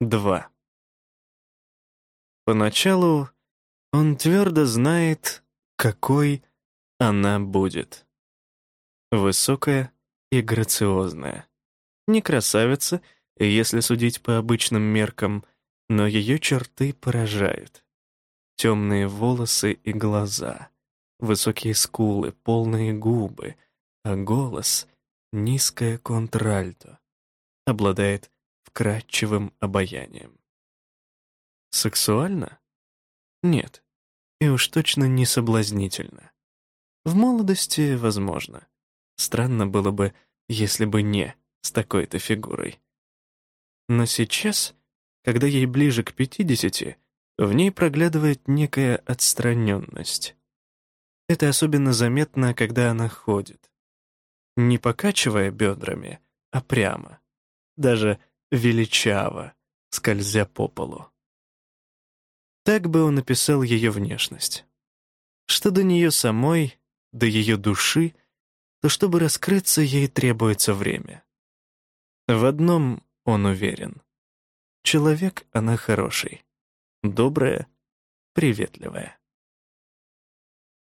2. Поначалу он твердо знает, какой она будет. Высокая и грациозная. Не красавица, если судить по обычным меркам, но ее черты поражают. Темные волосы и глаза, высокие скулы, полные губы, а голос — низкое контральто. Обладает вкрадчивым обаянием. Сексуально? Нет. И уж точно не соблазнительно. В молодости, возможно. Странно было бы, если бы не с такой-то фигурой. Но сейчас, когда ей ближе к пятидесяти, в ней проглядывает некая отстраненность. Это особенно заметно, когда она ходит. Не покачивая бедрами, а прямо. Даже величаво, скользя по полу. Так бы он описал ее внешность. Что до нее самой, до ее души, то чтобы раскрыться, ей требуется время. В одном он уверен. Человек она хороший, добрая, приветливая.